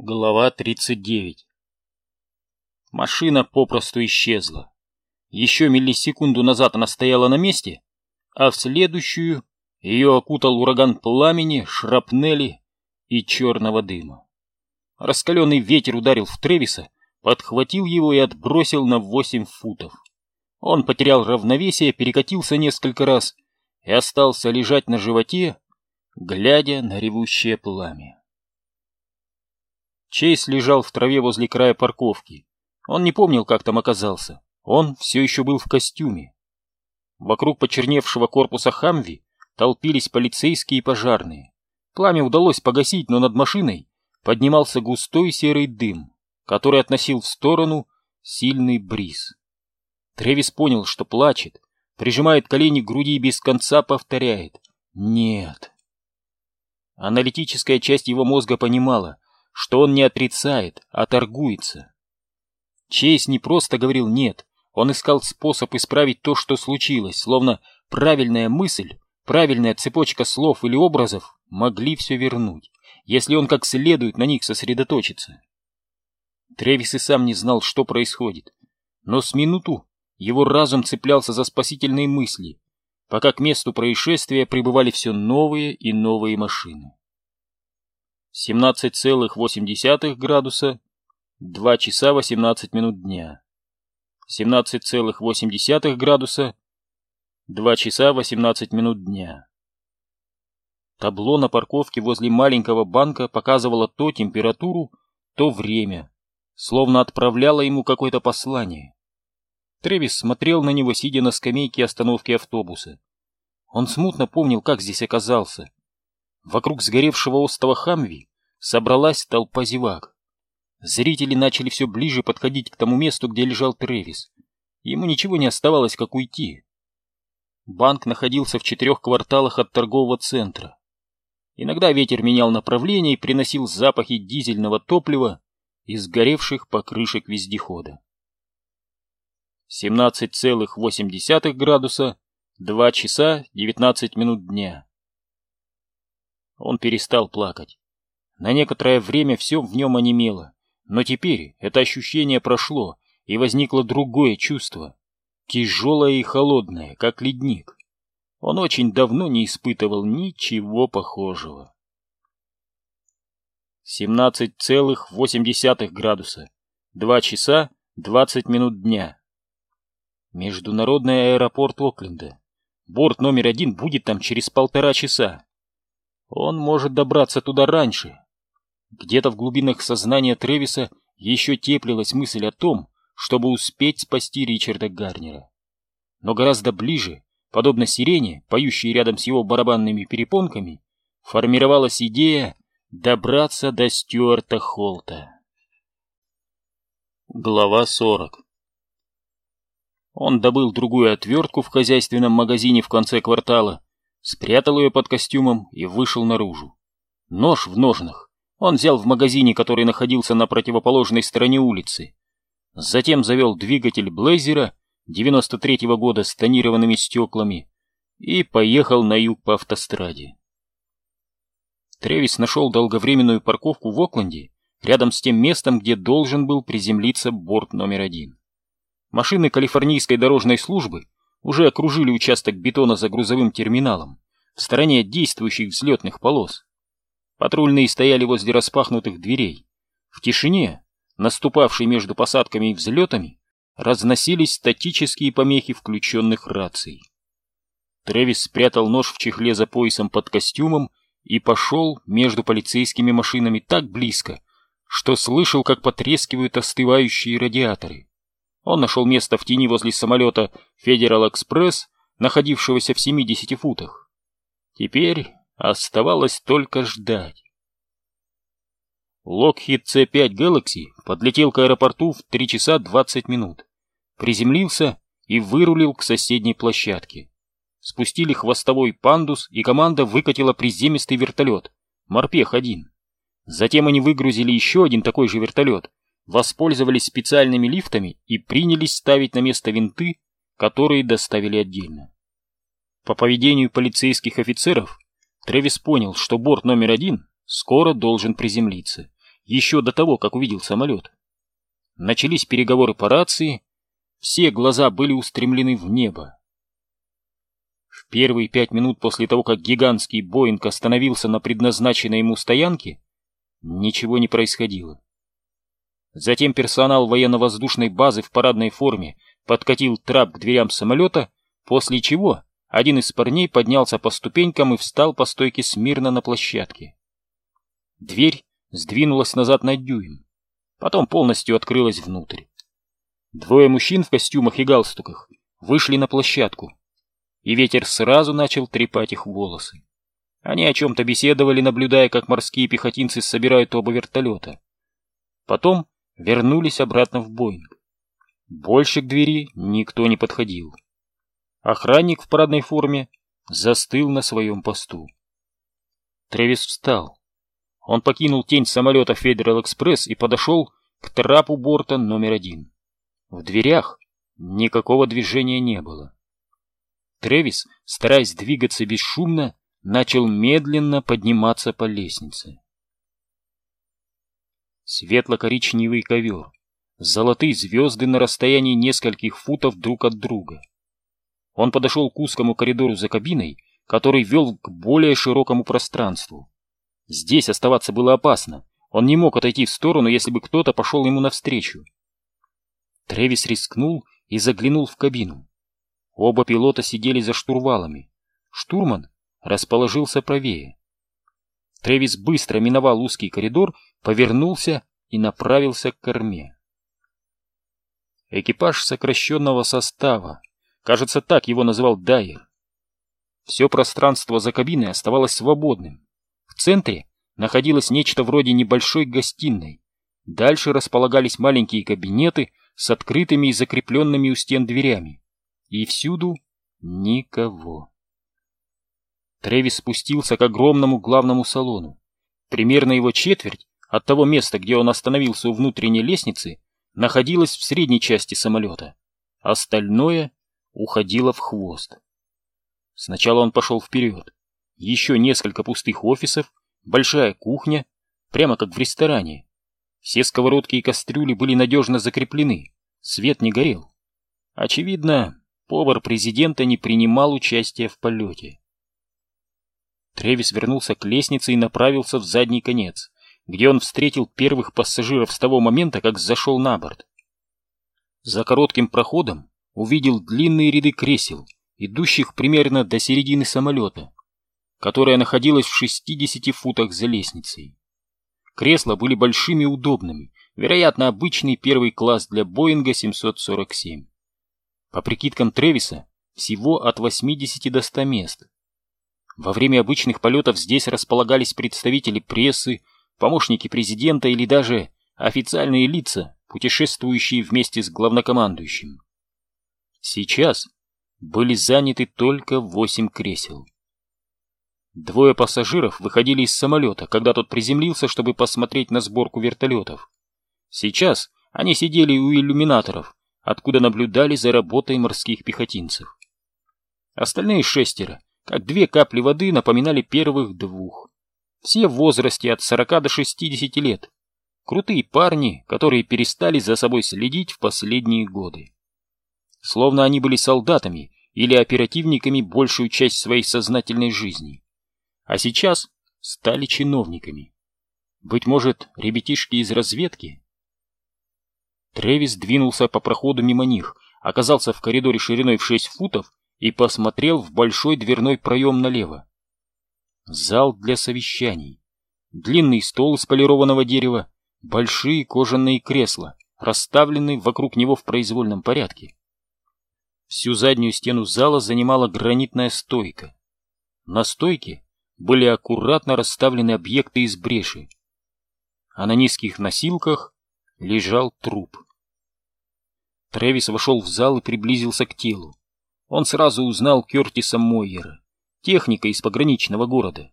Глава 39 Машина попросту исчезла. Еще миллисекунду назад она стояла на месте, а в следующую ее окутал ураган пламени, шрапнели и черного дыма. Раскаленный ветер ударил в Тревиса, подхватил его и отбросил на восемь футов. Он потерял равновесие, перекатился несколько раз и остался лежать на животе, глядя на ревущее пламя. Чейз лежал в траве возле края парковки. Он не помнил, как там оказался. Он все еще был в костюме. Вокруг почерневшего корпуса Хамви толпились полицейские и пожарные. Пламя удалось погасить, но над машиной поднимался густой серый дым, который относил в сторону сильный бриз. Тревис понял, что плачет, прижимает колени к груди и без конца повторяет «Нет». Аналитическая часть его мозга понимала, что он не отрицает, а торгуется. Чейз не просто говорил «нет», он искал способ исправить то, что случилось, словно правильная мысль, правильная цепочка слов или образов могли все вернуть, если он как следует на них сосредоточится. Тревис и сам не знал, что происходит, но с минуту его разум цеплялся за спасительные мысли, пока к месту происшествия прибывали все новые и новые машины. 17,8 градуса, 2 часа 18 минут дня. 17,8 градуса, 2 часа 18 минут дня. Табло на парковке возле маленького банка показывало то температуру, то время, словно отправляло ему какое-то послание. Тревис смотрел на него, сидя на скамейке остановки автобуса. Он смутно помнил, как здесь оказался. Вокруг сгоревшего остова Хамви собралась толпа зевак. Зрители начали все ближе подходить к тому месту, где лежал Тревис. Ему ничего не оставалось, как уйти. Банк находился в четырех кварталах от торгового центра. Иногда ветер менял направление и приносил запахи дизельного топлива из сгоревших покрышек вездехода. 17,8 градуса, 2 часа 19 минут дня. Он перестал плакать. На некоторое время все в нем онемело, но теперь это ощущение прошло, и возникло другое чувство, тяжелое и холодное, как ледник. Он очень давно не испытывал ничего похожего. 17,8 градуса, 2 часа 20 минут дня. Международный аэропорт Окленда. Борт номер один будет там через полтора часа. Он может добраться туда раньше, где-то в глубинах сознания Тревиса еще теплилась мысль о том, чтобы успеть спасти Ричарда Гарнера. Но гораздо ближе, подобно сирене, поющей рядом с его барабанными перепонками, формировалась идея добраться до Стюарта Холта. Глава 40 Он добыл другую отвертку в хозяйственном магазине в конце квартала, спрятал ее под костюмом и вышел наружу. Нож в ножнах он взял в магазине, который находился на противоположной стороне улицы. Затем завел двигатель Блейзера 93-го года с тонированными стеклами и поехал на юг по автостраде. Тревис нашел долговременную парковку в Окленде, рядом с тем местом, где должен был приземлиться борт номер один. Машины калифорнийской дорожной службы уже окружили участок бетона за грузовым терминалом, в стороне действующих взлетных полос. Патрульные стояли возле распахнутых дверей. В тишине, наступавшей между посадками и взлетами, разносились статические помехи включенных раций. Трэвис спрятал нож в чехле за поясом под костюмом и пошел между полицейскими машинами так близко, что слышал, как потрескивают остывающие радиаторы. Он нашел место в тени возле самолета Федерал Экспресс, находившегося в 70 футах. Теперь Оставалось только ждать. Lockheed C5 Galaxy подлетел к аэропорту в 3 часа 20 минут, приземлился и вырулил к соседней площадке. Спустили хвостовой пандус, и команда выкатила приземистый вертолет, Морпех-1. Затем они выгрузили еще один такой же вертолет, воспользовались специальными лифтами и принялись ставить на место винты, которые доставили отдельно. По поведению полицейских офицеров Трэвис понял, что борт номер один скоро должен приземлиться. еще до того, как увидел самолет. Начались переговоры по рации, все глаза были устремлены в небо. В первые пять минут после того, как гигантский Боинг остановился на предназначенной ему стоянке, ничего не происходило. Затем персонал военно-воздушной базы в парадной форме подкатил трап к дверям самолета, после чего один из парней поднялся по ступенькам и встал по стойке смирно на площадке. Дверь сдвинулась назад на дюйм, потом полностью открылась внутрь. Двое мужчин в костюмах и галстуках вышли на площадку, и ветер сразу начал трепать их волосы. Они о чем-то беседовали, наблюдая, как морские пехотинцы собирают оба вертолета. Потом вернулись обратно в Боинг. Больше к двери никто не подходил. Охранник в парадной форме застыл на своем посту. Тревис встал. Он покинул тень самолета Федерал Экспресс и подошел к трапу борта номер один. В дверях никакого движения не было. Тревис, стараясь двигаться бесшумно, начал медленно подниматься по лестнице. Светло-коричневый ковер, золотые звезды на расстоянии нескольких футов друг от друга. Он подошел к узкому коридору за кабиной, который вел к более широкому пространству. Здесь оставаться было опасно. Он не мог отойти в сторону, если бы кто-то пошел ему навстречу. Тревис рискнул и заглянул в кабину. Оба пилота сидели за штурвалами. Штурман расположился правее. Тревис быстро миновал узкий коридор, повернулся и направился к корме. Экипаж сокращенного состава, кажется, так его называл Дайер. Все пространство за кабиной оставалось свободным. В центре находилось нечто вроде небольшой гостиной. Дальше располагались маленькие кабинеты с открытыми и закрепленными у стен дверями. И всюду никого. Тревис спустился к огромному главному салону. Примерно его четверть от того места, где он остановился у внутренней лестницы, находилась в средней части самолета. Остальное уходило в хвост. Сначала он пошел вперед. Еще несколько пустых офисов, большая кухня, прямо как в ресторане. Все сковородки и кастрюли были надежно закреплены, свет не горел. Очевидно, повар президента не принимал участия в полете. Тревис вернулся к лестнице и направился в задний конец, где он встретил первых пассажиров с того момента, как зашел на борт. За коротким проходом увидел длинные ряды кресел, идущих примерно до середины самолета, которая находилась в 60 футах за лестницей. Кресла были большими и удобными, вероятно, обычный первый класс для Боинга 747. По прикидкам Тревиса, всего от 80 до 100 мест. Во время обычных полетов здесь располагались представители прессы, помощники президента или даже официальные лица, путешествующие вместе с главнокомандующим. Сейчас были заняты только восемь кресел. Двое пассажиров выходили из самолета, когда тот приземлился, чтобы посмотреть на сборку вертолетов. Сейчас они сидели у иллюминаторов, откуда наблюдали за работой морских пехотинцев. Остальные шестеро, как две капли воды, напоминали первых двух. Все в возрасте от 40 до 60 лет. Крутые парни, которые перестали за собой следить в последние годы. Словно они были солдатами или оперативниками большую часть своей сознательной жизни а сейчас стали чиновниками. Быть может, ребятишки из разведки? Тревис двинулся по проходу мимо них, оказался в коридоре шириной в шесть футов и посмотрел в большой дверной проем налево. Зал для совещаний. Длинный стол из полированного дерева, большие кожаные кресла, расставленные вокруг него в произвольном порядке. Всю заднюю стену зала занимала гранитная стойка. На стойке были аккуратно расставлены объекты из бреши, а на низких носилках лежал труп. Трэвис вошел в зал и приблизился к телу. Он сразу узнал Кертиса Мойера, техника из пограничного города.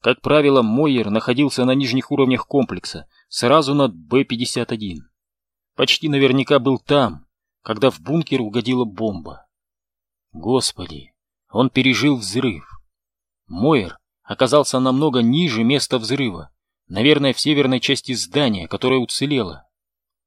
Как правило, Мойер находился на нижних уровнях комплекса, сразу над Б-51. Почти наверняка был там, когда в бункер угодила бомба. Господи, он пережил взрыв. Мойер оказался намного ниже места взрыва, наверное, в северной части здания, которое уцелело.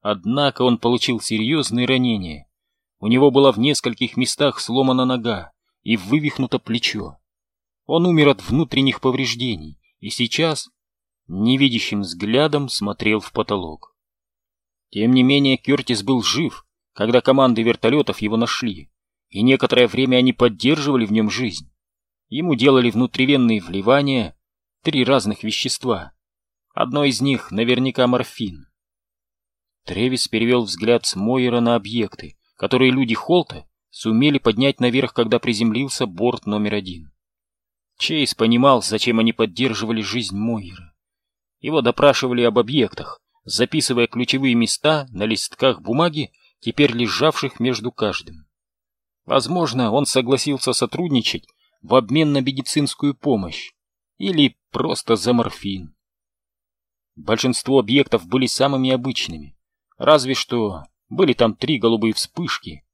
Однако он получил серьезные ранения. У него была в нескольких местах сломана нога и вывихнуто плечо. Он умер от внутренних повреждений и сейчас невидящим взглядом смотрел в потолок. Тем не менее, Кертис был жив, когда команды вертолетов его нашли, и некоторое время они поддерживали в нем жизнь. Ему делали внутривенные вливания, три разных вещества. Одно из них наверняка морфин. Тревис перевел взгляд с Мойера на объекты, которые люди Холта сумели поднять наверх, когда приземлился борт номер один. Чейз понимал, зачем они поддерживали жизнь Мойера. Его допрашивали об объектах, записывая ключевые места на листках бумаги, теперь лежавших между каждым. Возможно, он согласился сотрудничать в обмен на медицинскую помощь или просто за морфин. Большинство объектов были самыми обычными, разве что были там три голубые вспышки.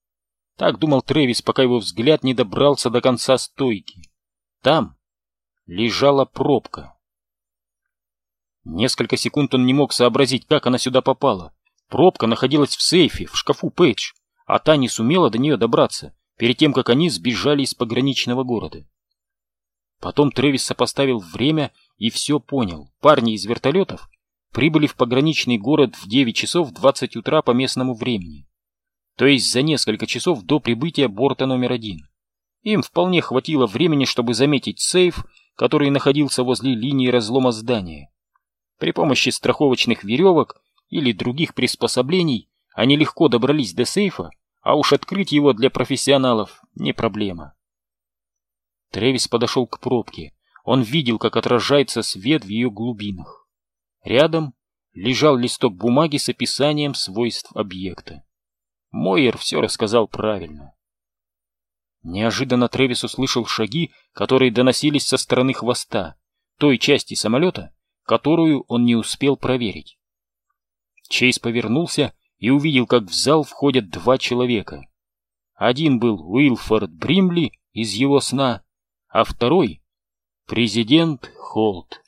Так думал Трэвис, пока его взгляд не добрался до конца стойки. Там лежала пробка. Несколько секунд он не мог сообразить, как она сюда попала. Пробка находилась в сейфе, в шкафу Пейдж, а та не сумела до нее добраться, перед тем, как они сбежали из пограничного города. Потом Трэвис сопоставил время и все понял. Парни из вертолетов прибыли в пограничный город в 9 часов 20 утра по местному времени. То есть за несколько часов до прибытия борта номер один. Им вполне хватило времени, чтобы заметить сейф, который находился возле линии разлома здания. При помощи страховочных веревок или других приспособлений они легко добрались до сейфа, а уж открыть его для профессионалов не проблема. Тревис подошел к пробке. Он видел, как отражается свет в ее глубинах. Рядом лежал листок бумаги с описанием свойств объекта. Мойер все рассказал правильно. Неожиданно Тревис услышал шаги, которые доносились со стороны хвоста, той части самолета, которую он не успел проверить. Чейз повернулся и увидел, как в зал входят два человека. Один был Уилфорд Бримли из его сна, а второй — президент Холт.